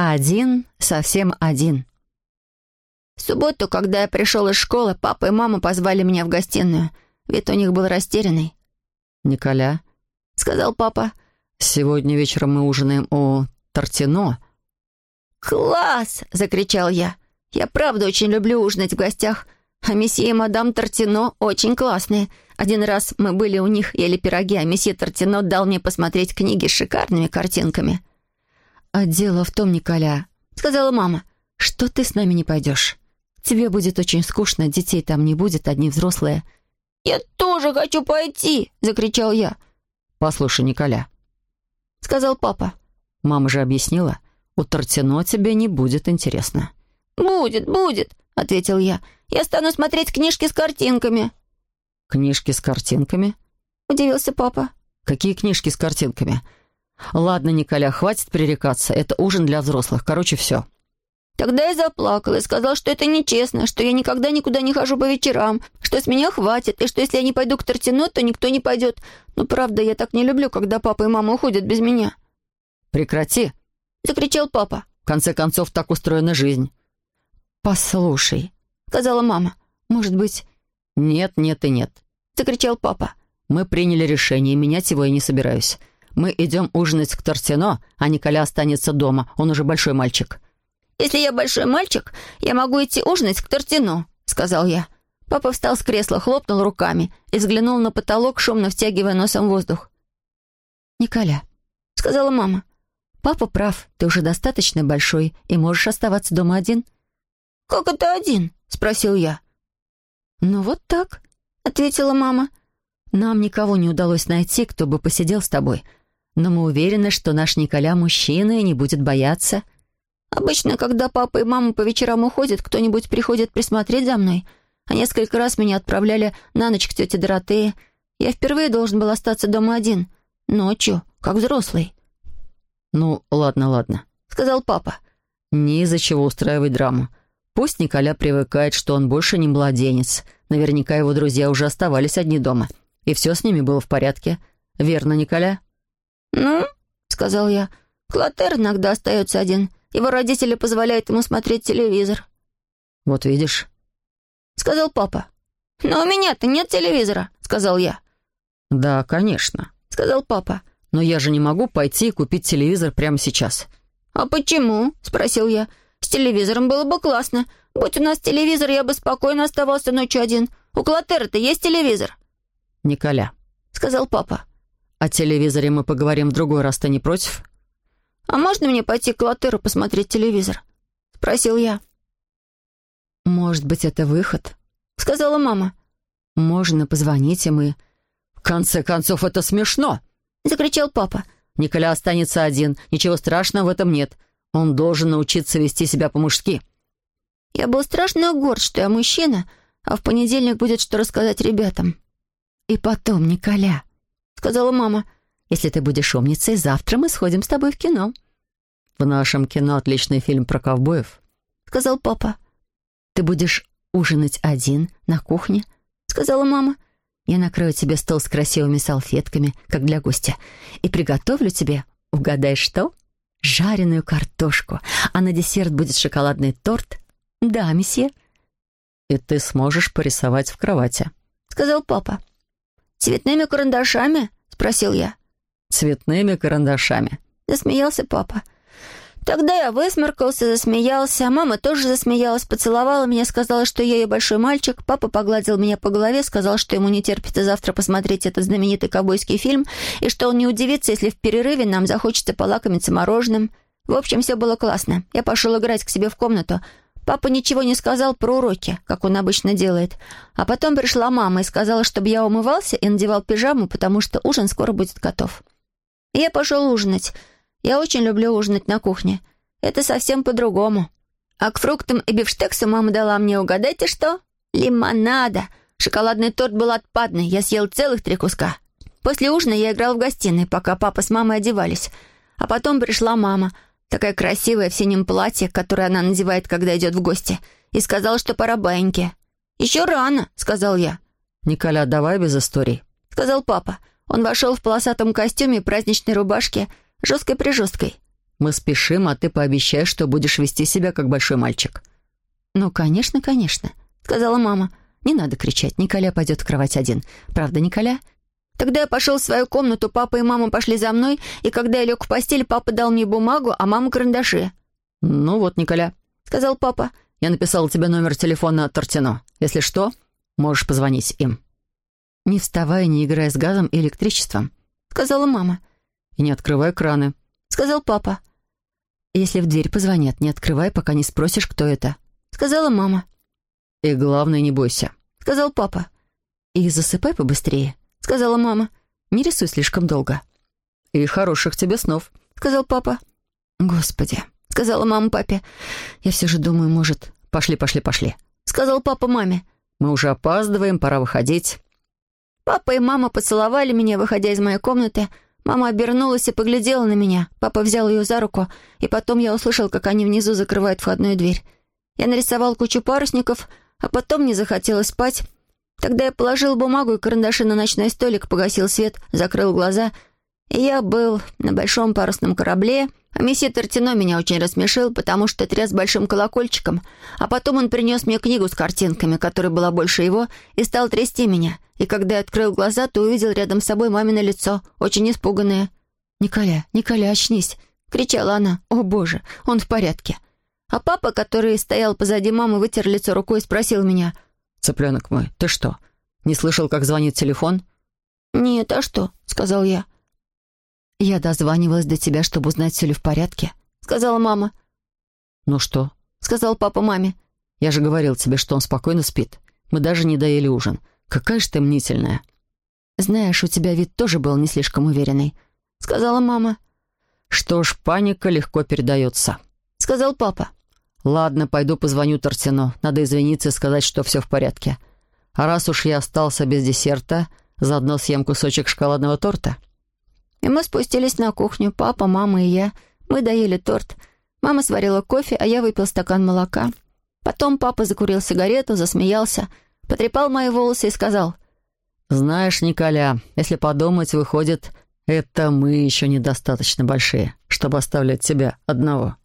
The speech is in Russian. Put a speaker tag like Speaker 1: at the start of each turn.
Speaker 1: Один, совсем один. В субботу, когда я пришел из школы, папа и мама позвали меня в гостиную. Вид у них был растерянный.
Speaker 2: «Николя», —
Speaker 1: сказал папа, —
Speaker 2: «сегодня вечером мы ужинаем у Тортино».
Speaker 1: «Класс!» — закричал я. «Я правда очень люблю ужинать в гостях, а месье и мадам Тортино очень классные. Один раз мы были у них, ели пироги, а месье Тортино дал мне посмотреть книги с шикарными картинками». «А дело в том, Николя», — сказала мама, — «что ты с нами не пойдешь. Тебе будет очень скучно, детей там не будет, одни взрослые». «Я тоже хочу пойти!» — закричал я.
Speaker 2: «Послушай, Николя», —
Speaker 1: сказал папа.
Speaker 2: «Мама же объяснила, у Тортино тебе не будет интересно».
Speaker 1: «Будет, будет», — ответил я. «Я стану смотреть книжки с картинками».
Speaker 2: «Книжки с картинками?»
Speaker 1: — удивился папа.
Speaker 2: «Какие книжки с картинками?» «Ладно, Николя, хватит пререкаться. Это ужин для взрослых. Короче, все».
Speaker 1: Тогда я заплакал и сказал, что это нечестно, что я никогда никуда не хожу по вечерам, что с меня хватит, и что если я не пойду к Тортино, то никто не пойдет. Но правда, я так не люблю, когда папа и мама уходят без меня.
Speaker 2: «Прекрати!»
Speaker 1: — закричал папа.
Speaker 2: «В конце концов, так устроена жизнь».
Speaker 1: «Послушай», — сказала мама, — «может быть...»
Speaker 2: «Нет, нет и нет», —
Speaker 1: закричал папа.
Speaker 2: «Мы приняли решение, менять его я не собираюсь. Мы идем ужинать к Тортино, а Николя останется дома, он уже большой мальчик».
Speaker 1: «Если я большой мальчик, я могу идти ужинать к Тортино», — сказал я. Папа встал с кресла, хлопнул руками и взглянул на потолок, шумно втягивая носом воздух. «Николя», — сказала мама, — «папа прав, ты уже достаточно большой и можешь оставаться дома один». «Как это один?» — спросил я. «Ну вот так», — ответила мама. «Нам никого не удалось найти, кто бы посидел с тобой, но мы уверены, что наш Николя мужчина и не будет бояться». Обычно, когда папа и мама по вечерам уходят, кто-нибудь приходит присмотреть за мной. А несколько раз меня отправляли на ночь к тете Доротее. Я впервые должен был остаться дома один. Ночью, как взрослый.
Speaker 2: «Ну, ладно, ладно», — сказал папа. «Не из-за чего устраивать драму. Пусть Николя привыкает, что он больше не младенец. Наверняка его друзья уже оставались одни дома. И все с ними было в порядке. Верно, Николя?»
Speaker 1: «Ну», — сказал я, — «Клотер иногда остается один. Его родители позволяют ему смотреть телевизор».
Speaker 2: «Вот видишь», —
Speaker 1: сказал папа. «Но у меня-то нет телевизора», — сказал я.
Speaker 2: «Да, конечно», — сказал папа. «Но я же не могу пойти и купить телевизор прямо сейчас».
Speaker 1: «А почему?» — спросил я. «С телевизором было бы классно. Будь у нас телевизор, я бы спокойно оставался ночью один. У Клотера-то есть телевизор?»
Speaker 2: «Николя», — сказал папа. «О телевизоре мы поговорим в другой раз, ты не против?»
Speaker 1: «А можно мне пойти к Латеру посмотреть телевизор?» — спросил я. «Может быть, это выход?» — сказала мама. «Можно позвонить, и мы...»
Speaker 2: «В конце концов, это смешно!» — закричал папа. «Николя останется один. Ничего страшного в этом нет. Он должен научиться вести себя по-мужски».
Speaker 1: Я был страшно горд, что я мужчина, а в понедельник будет что рассказать ребятам. «И потом, Николя», — сказала мама, — если ты будешь умницей, завтра мы сходим с тобой в кино».
Speaker 2: «В нашем кино отличный фильм про ковбоев», —
Speaker 1: сказал папа. «Ты будешь ужинать один на кухне?» — сказала мама. «Я накрою тебе стол с красивыми салфетками, как для гостя, и приготовлю тебе, угадай что, жареную картошку, а на десерт будет шоколадный торт. Да, месье».
Speaker 2: «И ты сможешь порисовать в кровати», —
Speaker 1: сказал папа. «Цветными карандашами?» — спросил я
Speaker 2: цветными карандашами.
Speaker 1: Засмеялся папа. Тогда я высморкался, засмеялся, мама тоже засмеялась, поцеловала меня, сказала, что я ее большой мальчик. Папа погладил меня по голове, сказал, что ему не терпится завтра посмотреть этот знаменитый ковбойский фильм, и что он не удивится, если в перерыве нам захочется полакомиться мороженым. В общем, все было классно. Я пошел играть к себе в комнату. Папа ничего не сказал про уроки, как он обычно делает. А потом пришла мама и сказала, чтобы я умывался и надевал пижаму, потому что ужин скоро будет готов. Я пошел ужинать. Я очень люблю ужинать на кухне. Это совсем по-другому. А к фруктам и бифштексу мама дала мне, угадайте что? Лимонада. Шоколадный торт был отпадный. Я съел целых три куска. После ужина я играл в гостиной, пока папа с мамой одевались. А потом пришла мама, такая красивая в синем платье, которое она надевает, когда идет в гости, и сказала, что пора баньки. «Еще рано», — сказал я.
Speaker 2: «Николя, давай без историй», —
Speaker 1: сказал папа. Он вошел в полосатом костюме и праздничной рубашке, жесткой-прижесткой.
Speaker 2: Мы спешим, а ты пообещаешь, что будешь вести себя как большой мальчик».
Speaker 1: «Ну, конечно, конечно», — сказала мама. «Не надо кричать. Николя пойдет в кровать один. Правда, Николя?» Тогда я пошел в свою комнату, папа и мама пошли за мной, и когда я лег в постель, папа дал мне бумагу, а мама карандаши.
Speaker 2: «Ну вот, Николя», —
Speaker 1: сказал папа.
Speaker 2: «Я написал тебе номер телефона Тортино. Если что, можешь позвонить им».
Speaker 1: «Не вставай, не играя с газом и электричеством», — сказала мама.
Speaker 2: «И не открывай краны», —
Speaker 1: сказал папа. «Если в дверь позвонят, не открывай, пока не спросишь, кто это», — сказала мама.
Speaker 2: «И главное, не бойся», —
Speaker 1: сказал папа. «И засыпай побыстрее», — сказала мама. «Не рисуй слишком долго».
Speaker 2: «И хороших тебе снов», —
Speaker 1: сказал папа. «Господи», — сказала мама папе. «Я все же думаю, может...»
Speaker 2: «Пошли, пошли, пошли», —
Speaker 1: сказал папа маме.
Speaker 2: «Мы уже опаздываем, пора выходить».
Speaker 1: Папа и мама поцеловали меня, выходя из моей комнаты. Мама обернулась и поглядела на меня. Папа взял ее за руку, и потом я услышал, как они внизу закрывают входную дверь. Я нарисовал кучу парусников, а потом мне захотелось спать. Тогда я положил бумагу и карандаши на ночной столик, погасил свет, закрыл глаза. И я был на большом парусном корабле, а месье Тортино меня очень рассмешил, потому что тряс большим колокольчиком, а потом он принес мне книгу с картинками, которая была больше его, и стал трясти меня. И когда я открыл глаза, то увидел рядом с собой мамино лицо, очень испуганное. «Николя, Николя, очнись!» — кричала она. «О, боже, он в порядке!» А папа, который стоял позади мамы, вытер лицо рукой и спросил меня.
Speaker 2: «Цыпленок мой, ты что, не слышал, как звонит телефон?»
Speaker 1: «Нет, а что?» — сказал я. «Я дозванивалась до тебя, чтобы узнать, все ли в порядке», — сказала мама.
Speaker 2: «Ну что?»
Speaker 1: — сказал папа маме.
Speaker 2: «Я же говорил тебе, что он спокойно спит. Мы даже не доели ужин. Какая же ты мнительная».
Speaker 1: «Знаешь, у тебя вид тоже был не слишком уверенный», — сказала мама.
Speaker 2: «Что ж, паника легко передается», —
Speaker 1: сказал папа.
Speaker 2: «Ладно, пойду позвоню Тортино. Надо извиниться и сказать, что все в порядке. А раз уж я остался без десерта, заодно съем кусочек шоколадного торта».
Speaker 1: И мы спустились на кухню, папа, мама и я. Мы доели торт. Мама сварила кофе, а я выпил стакан молока. Потом папа закурил сигарету, засмеялся, потрепал мои волосы и сказал...
Speaker 2: «Знаешь, Николя, если подумать, выходит, это мы еще недостаточно большие, чтобы оставлять тебя одного».